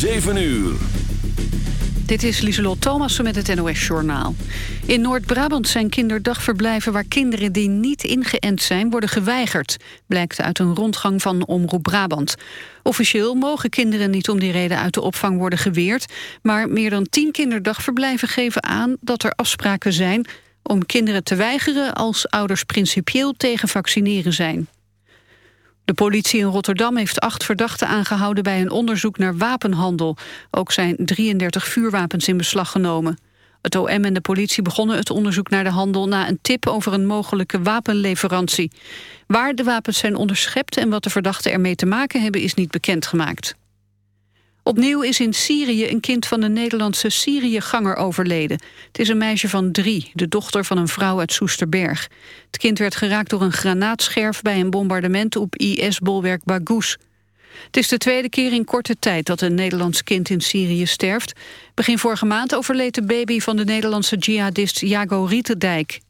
7 uur. Dit is Lieselot Thomassen met het NOS-journaal. In Noord-Brabant zijn kinderdagverblijven waar kinderen die niet ingeënt zijn worden geweigerd. Blijkt uit een rondgang van Omroep Brabant. Officieel mogen kinderen niet om die reden uit de opvang worden geweerd. Maar meer dan tien kinderdagverblijven geven aan dat er afspraken zijn om kinderen te weigeren als ouders principieel tegen vaccineren zijn. De politie in Rotterdam heeft acht verdachten aangehouden bij een onderzoek naar wapenhandel. Ook zijn 33 vuurwapens in beslag genomen. Het OM en de politie begonnen het onderzoek naar de handel na een tip over een mogelijke wapenleverantie. Waar de wapens zijn onderschept en wat de verdachten ermee te maken hebben is niet bekendgemaakt. Opnieuw is in Syrië een kind van een Nederlandse Syriëganger overleden. Het is een meisje van drie, de dochter van een vrouw uit Soesterberg. Het kind werd geraakt door een granaatscherf bij een bombardement op IS-bolwerk Baghouz. Het is de tweede keer in korte tijd dat een Nederlands kind in Syrië sterft. Begin vorige maand overleed de baby van de Nederlandse jihadist Jago Rietendijk.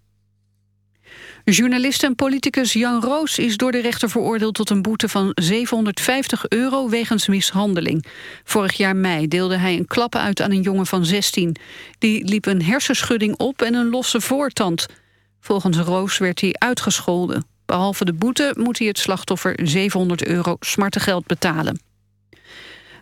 Journalist en politicus Jan Roos is door de rechter veroordeeld tot een boete van 750 euro wegens mishandeling. Vorig jaar mei deelde hij een klap uit aan een jongen van 16. Die liep een hersenschudding op en een losse voortand. Volgens Roos werd hij uitgescholden. Behalve de boete moet hij het slachtoffer 700 euro smartengeld betalen.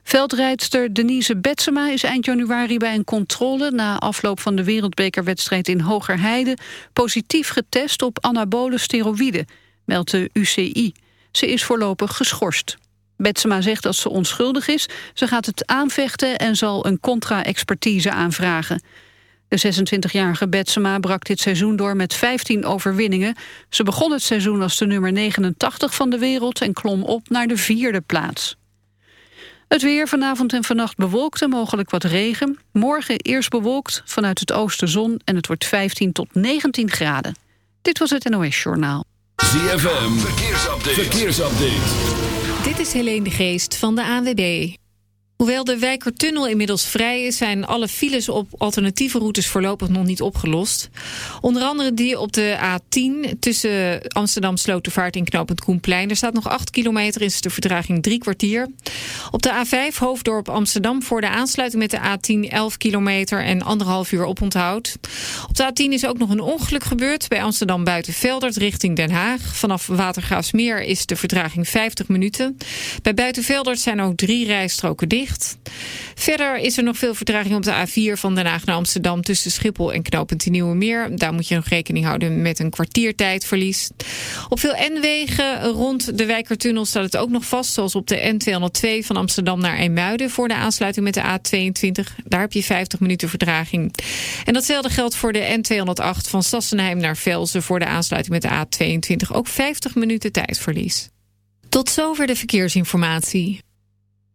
Veldrijdster Denise Betsema is eind januari bij een controle... na afloop van de wereldbekerwedstrijd in Hogerheide... positief getest op anabole steroïden, meldt de UCI. Ze is voorlopig geschorst. Betsema zegt dat ze onschuldig is. Ze gaat het aanvechten en zal een contra-expertise aanvragen. De 26-jarige Betsema brak dit seizoen door met 15 overwinningen. Ze begon het seizoen als de nummer 89 van de wereld... en klom op naar de vierde plaats. Het weer vanavond en vannacht bewolkt en mogelijk wat regen. Morgen eerst bewolkt, vanuit het oosten zon... en het wordt 15 tot 19 graden. Dit was het NOS Journaal. ZFM, verkeersupdate. verkeersupdate. Dit is Helene de Geest van de ANWB. Hoewel de Wijkertunnel inmiddels vrij is... zijn alle files op alternatieve routes voorlopig nog niet opgelost. Onder andere die op de A10 tussen Amsterdam Slotervaart en Knopend Koenplein. Er staat nog 8 kilometer, is de vertraging drie kwartier. Op de A5 Hoofddorp Amsterdam voor de aansluiting met de A10 11 kilometer... en anderhalf uur oponthoud. Op de A10 is ook nog een ongeluk gebeurd bij Amsterdam Buitenveldert richting Den Haag. Vanaf Watergraafsmeer is de vertraging 50 minuten. Bij Buitenveldert zijn ook drie rijstroken dicht. Verder is er nog veel vertraging op de A4 van Den Haag naar Amsterdam... tussen Schiphol en Knopend Nieuwe Meer. Daar moet je nog rekening houden met een kwartiertijdverlies. Op veel N-wegen rond de Wijkertunnel staat het ook nog vast... zoals op de N202 van Amsterdam naar Eemuiden... voor de aansluiting met de A22. Daar heb je 50 minuten vertraging. En datzelfde geldt voor de N208 van Sassenheim naar Velzen... voor de aansluiting met de A22. Ook 50 minuten tijdverlies. Tot zover de verkeersinformatie.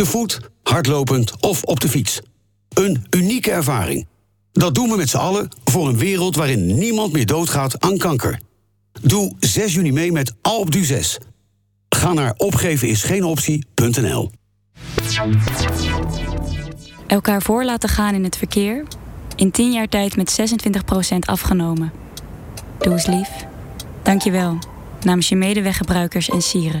Te voet, hardlopend of op de fiets. Een unieke ervaring. Dat doen we met z'n allen voor een wereld waarin niemand meer doodgaat aan kanker. Doe 6 juni mee met Alpe d'Huez. Ga naar opgevenisgeenoptie.nl Elkaar voor laten gaan in het verkeer. In 10 jaar tijd met 26% afgenomen. Doe eens lief. Dank je wel. Namens je medeweggebruikers en sieren.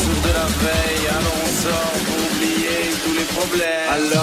Sourd de la veille, alors on sort pour oublier tous les problèmes. Alors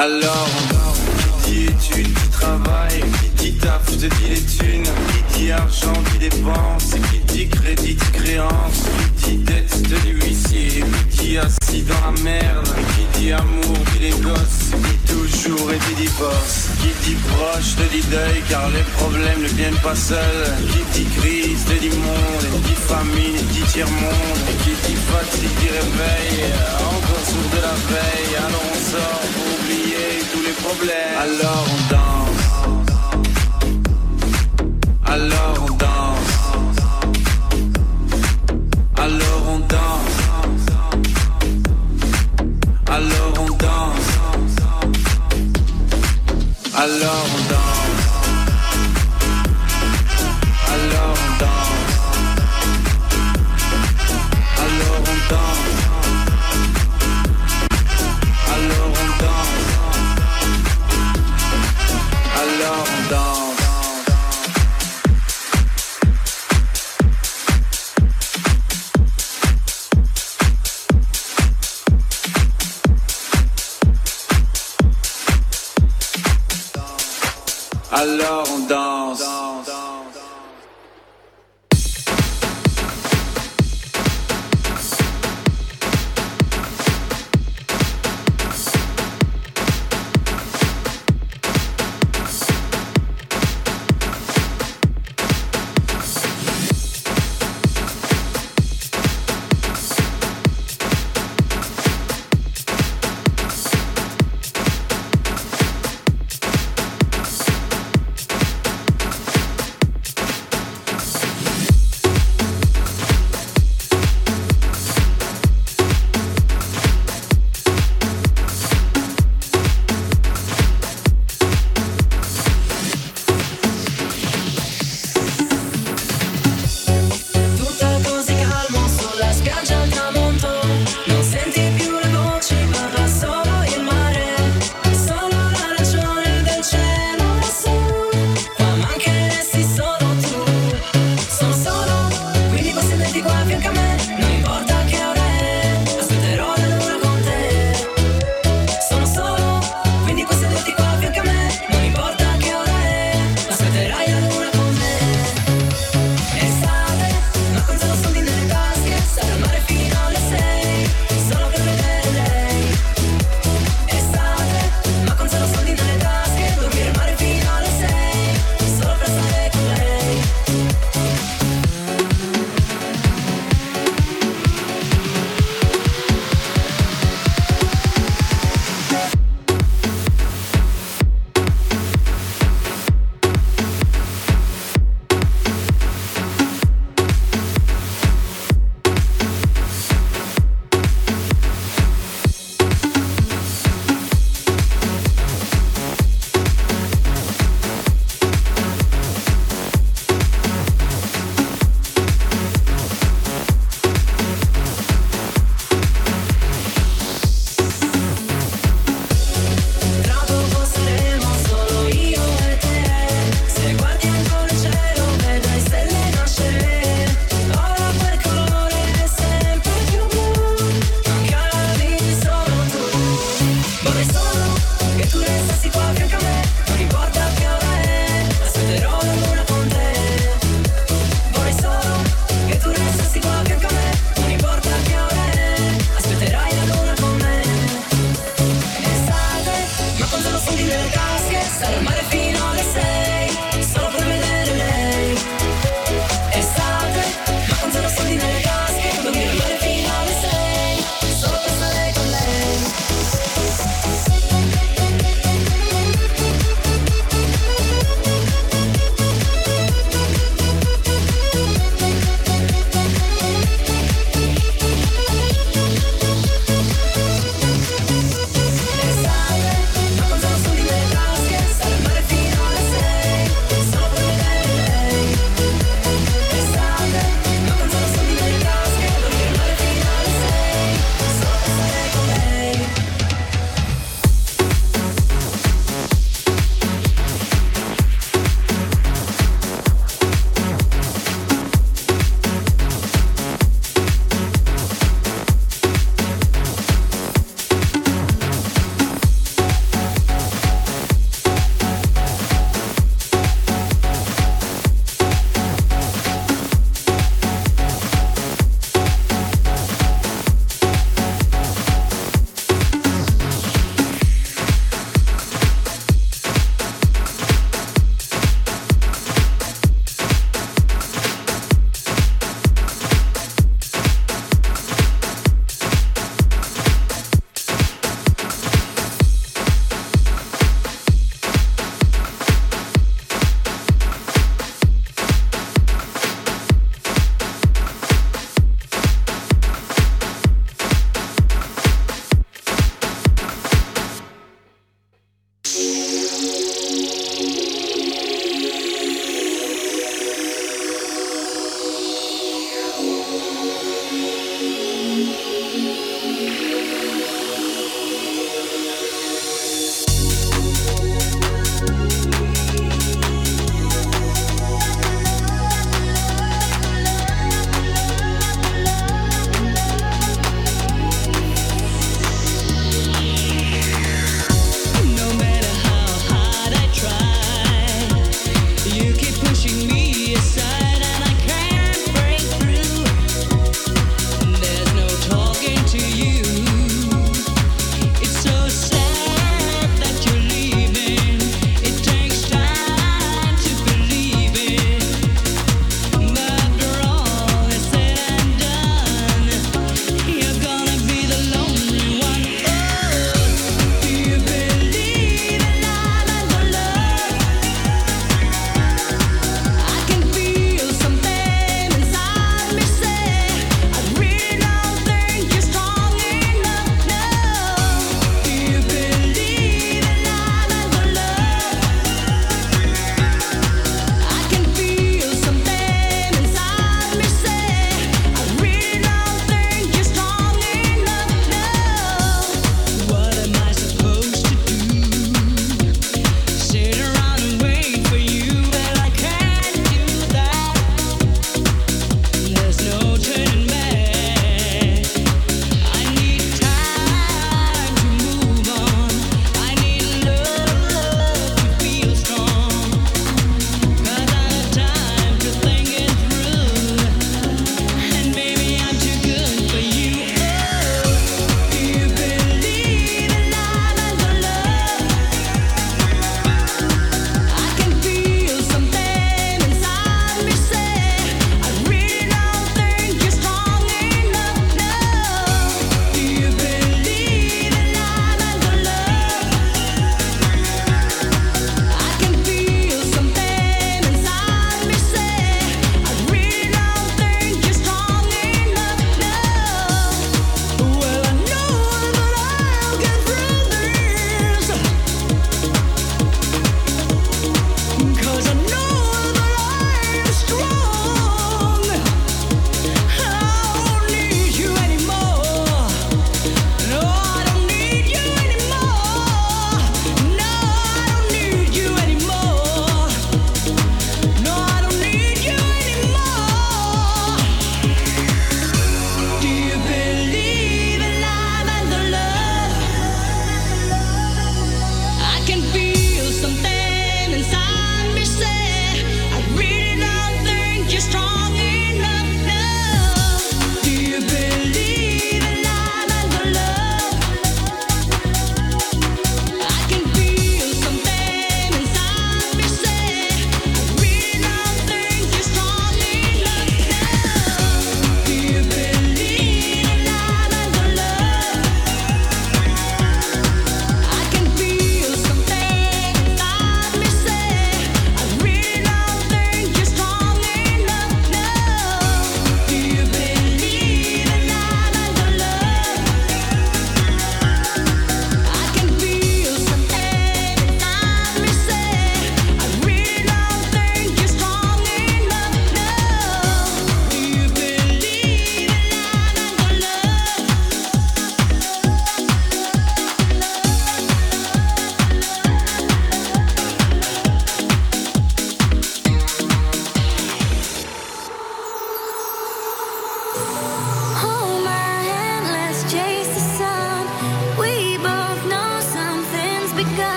Alors, qui dit études, qui travaille, qui dit taf, te dis les thunes, qui dit argent, qui dépense, qui qui dit crédit dit créance, qui dit dette de l'huissier, qui dit assis dans la merde, qui dit amour dit les gosses, qui toujours et dit divorce, qui dit proche te dit deuil car les problèmes ne viennent pas seuls, qui dit crise te dit monde, qui dit famine dit tiers-monde, qui dit fatigue dit réveil, encore sourd de la veille, alors on sort pour oublier tous les problèmes, alors on danse. Alors on danse. Alors on danse. Alors on danse. Alors on danse.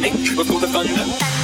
link with all the thunder.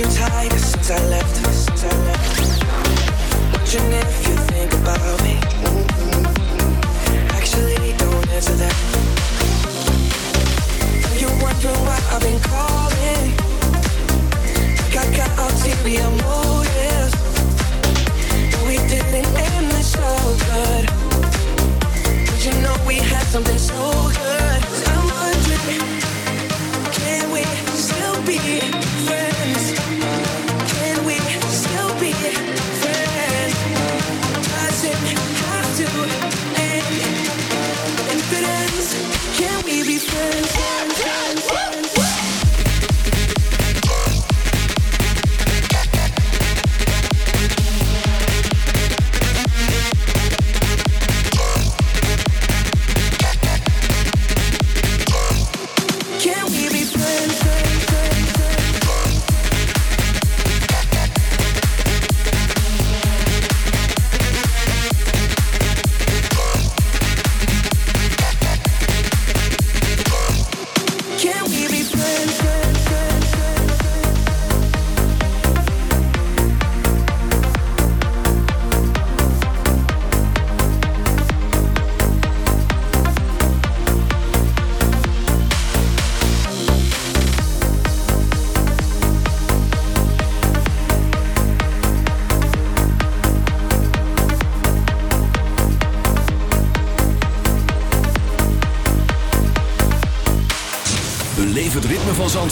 you tighter since I left. Since I left. Wondering if you think about me. Actually, don't answer that. Are you wondering why I've been calling? Like I got ulterior motives. But we didn't end this so good. Did you know we had something so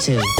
too.